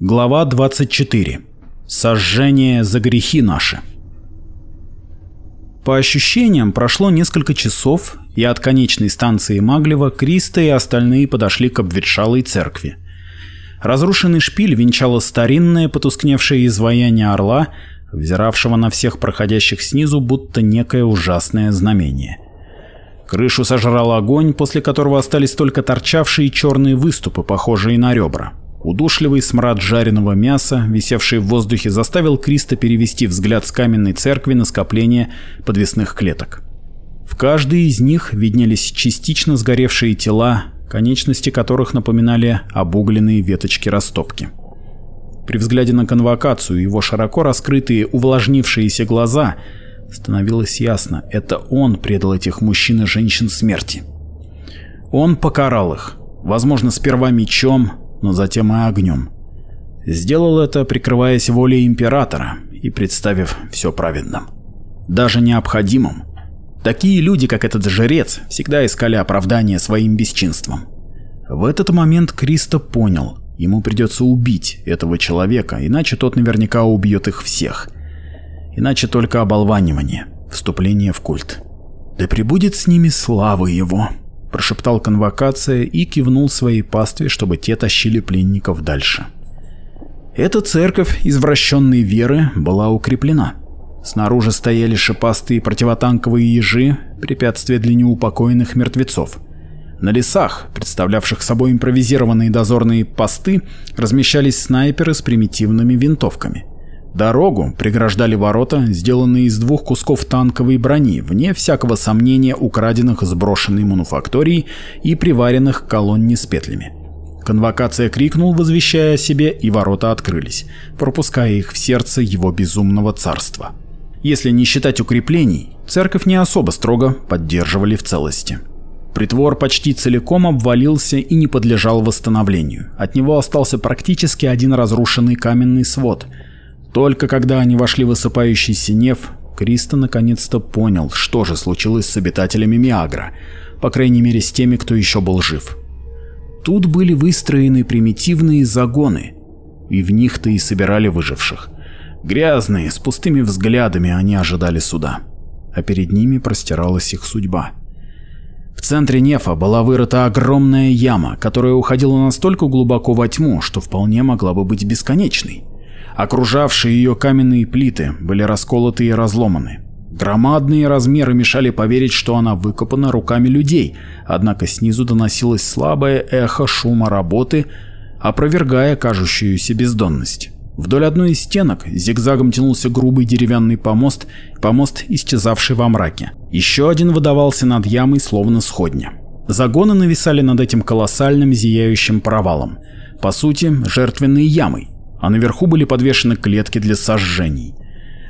Глава 24. Сожжение за грехи наши. По ощущениям, прошло несколько часов, и от конечной станции Маглева Криста и остальные подошли к обветшалой церкви. Разрушенный шпиль венчало старинное потускневшее изваяние орла, взиравшего на всех проходящих снизу, будто некое ужасное знамение. Крышу сожрал огонь, после которого остались только торчавшие черные выступы, похожие на ребра. Удушливый смрад жареного мяса, висевший в воздухе, заставил Криста перевести взгляд с каменной церкви на скопление подвесных клеток. В каждой из них виднелись частично сгоревшие тела, конечности которых напоминали обугленные веточки растопки. При взгляде на конвокацию его широко раскрытые увлажнившиеся глаза становилось ясно, это он предал этих мужчин и женщин смерти. Он покарал их, возможно, сперва мечом, но затем и огнем. Сделал это, прикрываясь волей императора и представив все праведным. Даже необходимым. Такие люди, как этот жрец, всегда искали оправдание своим бесчинством. В этот момент Кристо понял, ему придется убить этого человека, иначе тот наверняка убьет их всех. Иначе только оболванивание, вступление в культ. Да пребудет с ними слава его. — прошептал конвокация и кивнул своей пастве, чтобы те тащили пленников дальше. Эта церковь извращенной веры была укреплена. Снаружи стояли шипастые противотанковые ежи, препятствие для неупокоенных мертвецов. На лесах, представлявших собой импровизированные дозорные посты, размещались снайперы с примитивными винтовками. Дорогу преграждали ворота, сделанные из двух кусков танковой брони, вне всякого сомнения украденных сброшенной мануфакторией и приваренных к колонне с петлями. Конвокация крикнул, возвещая о себе, и ворота открылись, пропуская их в сердце его безумного царства. Если не считать укреплений, церковь не особо строго поддерживали в целости. Притвор почти целиком обвалился и не подлежал восстановлению. От него остался практически один разрушенный каменный свод – только когда они вошли в осыпающийся неф, Криста наконец-то понял, что же случилось с обитателями Миагра, по крайней мере с теми, кто еще был жив. Тут были выстроены примитивные загоны, и в них-то и собирали выживших. Грязные, с пустыми взглядами они ожидали суда, а перед ними простиралась их судьба. В центре нефа была вырыта огромная яма, которая уходила настолько глубоко во тьму, что вполне могла бы быть бесконечной. Окружавшие ее каменные плиты были расколоты и разломаны. Громадные размеры мешали поверить, что она выкопана руками людей, однако снизу доносилось слабое эхо шума работы, опровергая кажущуюся бездонность. Вдоль одной из стенок зигзагом тянулся грубый деревянный помост, помост, исчезавший во мраке. Еще один выдавался над ямой, словно сходня. Загоны нависали над этим колоссальным зияющим провалом. По сути, жертвенной ямой, а наверху были подвешены клетки для сожжений.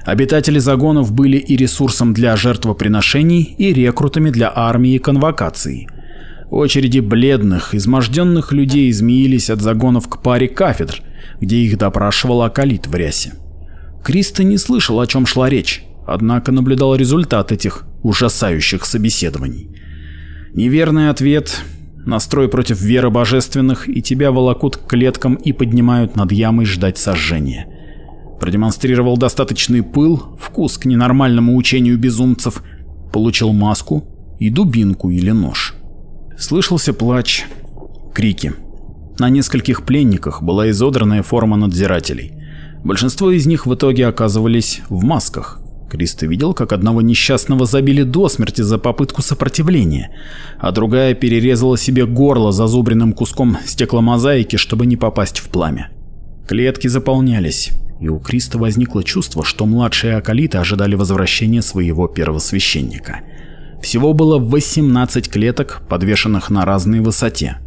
Обитатели загонов были и ресурсом для жертвоприношений, и рекрутами для армии и конвокации. Очереди бледных, изможденных людей изменились от загонов к паре кафедр, где их допрашивал Акалит в рясе. Криста не слышал, о чем шла речь, однако наблюдал результат этих ужасающих собеседований. Неверный ответ настрой против веры божественных, и тебя волокут к клеткам и поднимают над ямой ждать сожжения. Продемонстрировал достаточный пыл, вкус к ненормальному учению безумцев, получил маску и дубинку или нож. Слышался плач, крики. На нескольких пленниках была изодранная форма надзирателей. Большинство из них в итоге оказывались в масках, Крист видел, как одного несчастного забили до смерти за попытку сопротивления, а другая перерезала себе горло зазубренным куском стекломозаики, чтобы не попасть в пламя. Клетки заполнялись, и у Криста возникло чувство, что младшие Акалиты ожидали возвращения своего первосвященника. Всего было 18 клеток, подвешенных на разной высоте.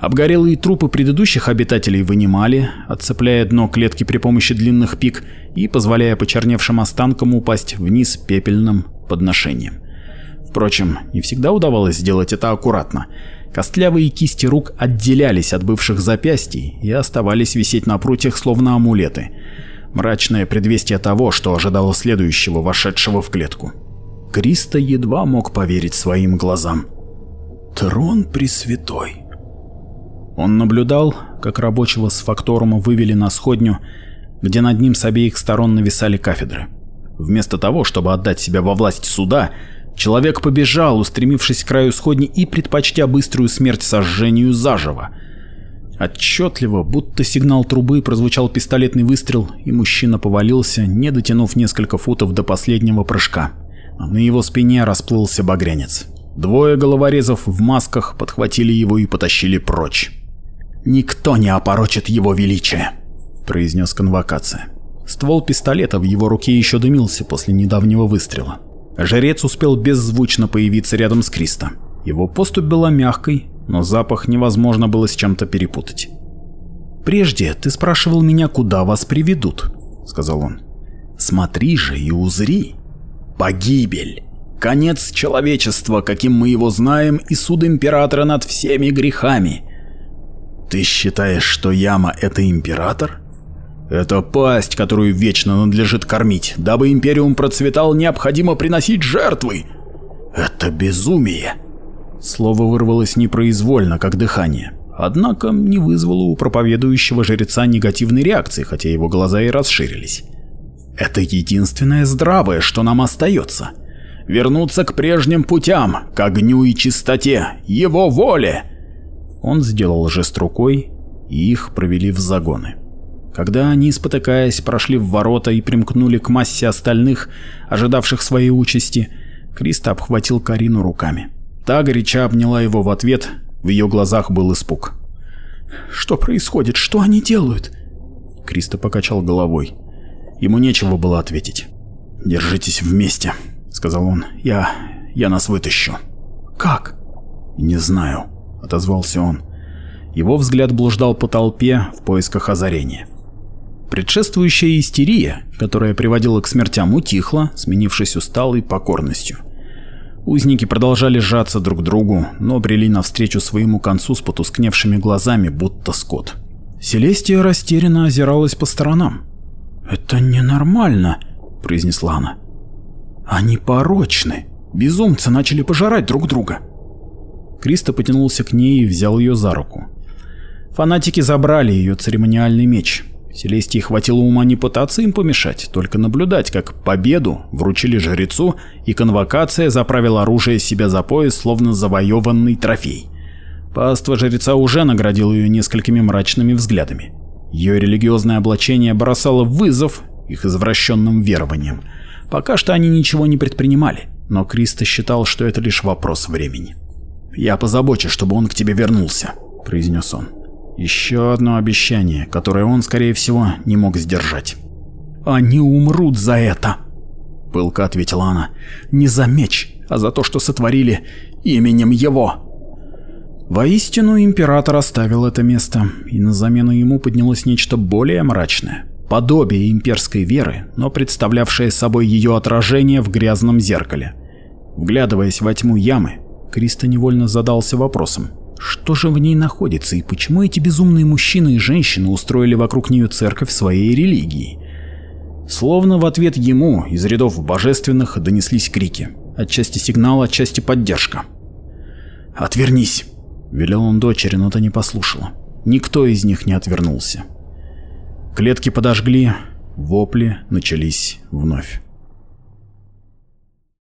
Обгорелые трупы предыдущих обитателей вынимали, отцепляя дно клетки при помощи длинных пик и позволяя почерневшим останкам упасть вниз пепельным подношением. Впрочем, не всегда удавалось сделать это аккуратно. Костлявые кисти рук отделялись от бывших запястий и оставались висеть на прутьях, словно амулеты. Мрачное предвестие того, что ожидало следующего, вошедшего в клетку. Криста едва мог поверить своим глазам. «Трон Пресвятой!» Он наблюдал, как рабочего с факторума вывели на сходню, где над ним с обеих сторон нависали кафедры. Вместо того, чтобы отдать себя во власть суда, человек побежал, устремившись к краю сходни и предпочтя быструю смерть сожжению заживо. Отчетливо, будто сигнал трубы, прозвучал пистолетный выстрел, и мужчина повалился, не дотянув несколько футов до последнего прыжка. А на его спине расплылся багрянец. Двое головорезов в масках подхватили его и потащили прочь. «Никто не опорочит его величие», — произнес конвокация. Ствол пистолета в его руке еще дымился после недавнего выстрела. Жрец успел беззвучно появиться рядом с Криста. Его поступь была мягкой, но запах невозможно было с чем-то перепутать. «Прежде ты спрашивал меня, куда вас приведут», — сказал он. «Смотри же и узри. Погибель!» Конец человечества, каким мы его знаем, и суд императора над всеми грехами. Ты считаешь, что Яма — это император? Это пасть, которую вечно надлежит кормить. Дабы Империум процветал, необходимо приносить жертвы. Это безумие. Слово вырвалось непроизвольно, как дыхание. Однако не вызвало у проповедующего жреца негативной реакции, хотя его глаза и расширились. Это единственное здравое, что нам остается. Вернуться к прежним путям, к огню и чистоте, его воле. Он сделал жест рукой, и их провели в загоны. Когда они, спотыкаясь, прошли в ворота и примкнули к массе остальных, ожидавших своей участи, Крист обхватил Карину руками. Та горяча обняла его в ответ, в ее глазах был испуг. «Что происходит? Что они делают?» Криста покачал головой. Ему нечего было ответить. «Держитесь вместе», — сказал он. «Я... я нас вытащу». «Как?» «Не знаю. — отозвался он. Его взгляд блуждал по толпе в поисках озарения. Предшествующая истерия, которая приводила к смертям, утихла, сменившись усталой покорностью. Узники продолжали сжаться друг к другу, но брели навстречу своему концу с потускневшими глазами, будто скот. Селестия растерянно озиралась по сторонам. «Это ненормально», — произнесла она. «Они порочны. Безумцы начали пожирать друг друга». Криста потянулся к ней и взял ее за руку. Фанатики забрали ее церемониальный меч. Селестии хватило ума не пытаться им помешать, только наблюдать, как победу вручили жрецу, и конвокация заправила оружие себя за пояс, словно завоеванный трофей. Паства жреца уже наградил ее несколькими мрачными взглядами. Ее религиозное облачение бросало вызов их извращенным верованиям. Пока что они ничего не предпринимали, но Кристо считал, что это лишь вопрос времени. Я позабочусь, чтобы он к тебе вернулся», – произнес он. Еще одно обещание, которое он, скорее всего, не мог сдержать. «Они умрут за это!» – пылко ответила она. «Не за меч, а за то, что сотворили именем его!» Воистину, император оставил это место, и на замену ему поднялось нечто более мрачное. Подобие имперской веры, но представлявшее собой ее отражение в грязном зеркале. Вглядываясь во тьму ямы, Криста невольно задался вопросом. Что же в ней находится и почему эти безумные мужчины и женщины устроили вокруг нее церковь своей религии? Словно в ответ ему из рядов божественных донеслись крики. Отчасти сигнал, отчасти поддержка. «Отвернись!» — велел он дочери, но та не послушала. Никто из них не отвернулся. Клетки подожгли, вопли начались вновь.